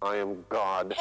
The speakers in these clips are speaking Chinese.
I am God.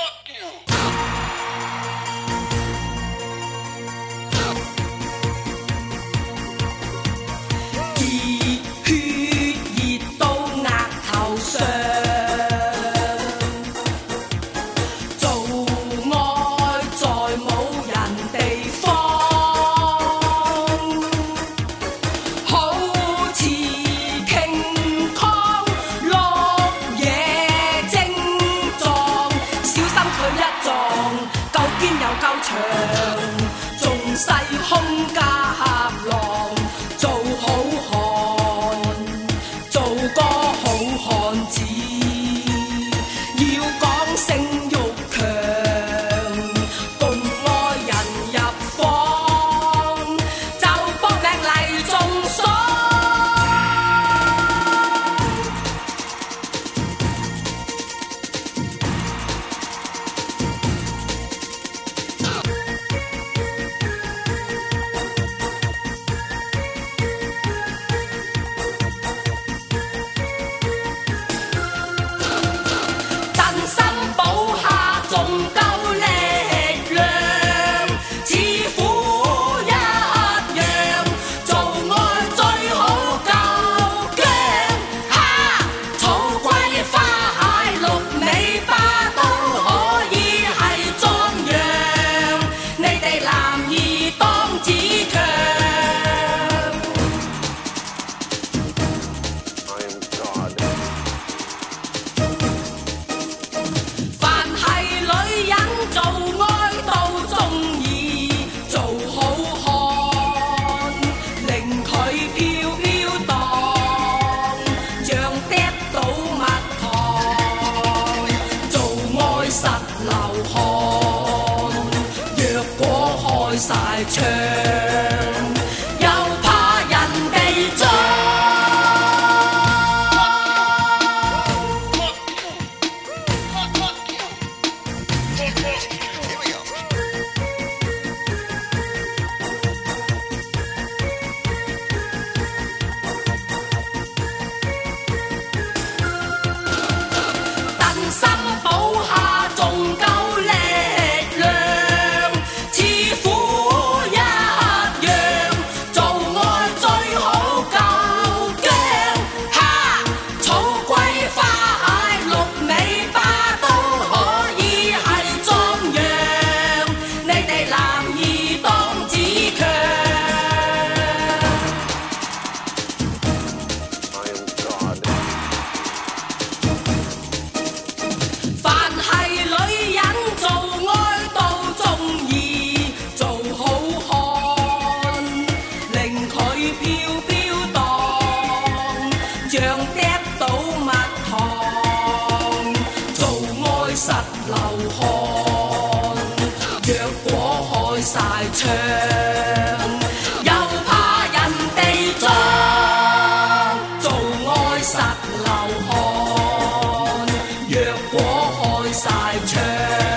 纵使。好好。爱流汗，若果开晒窗，又怕人地撞，做爱实流汗，若果开晒窗。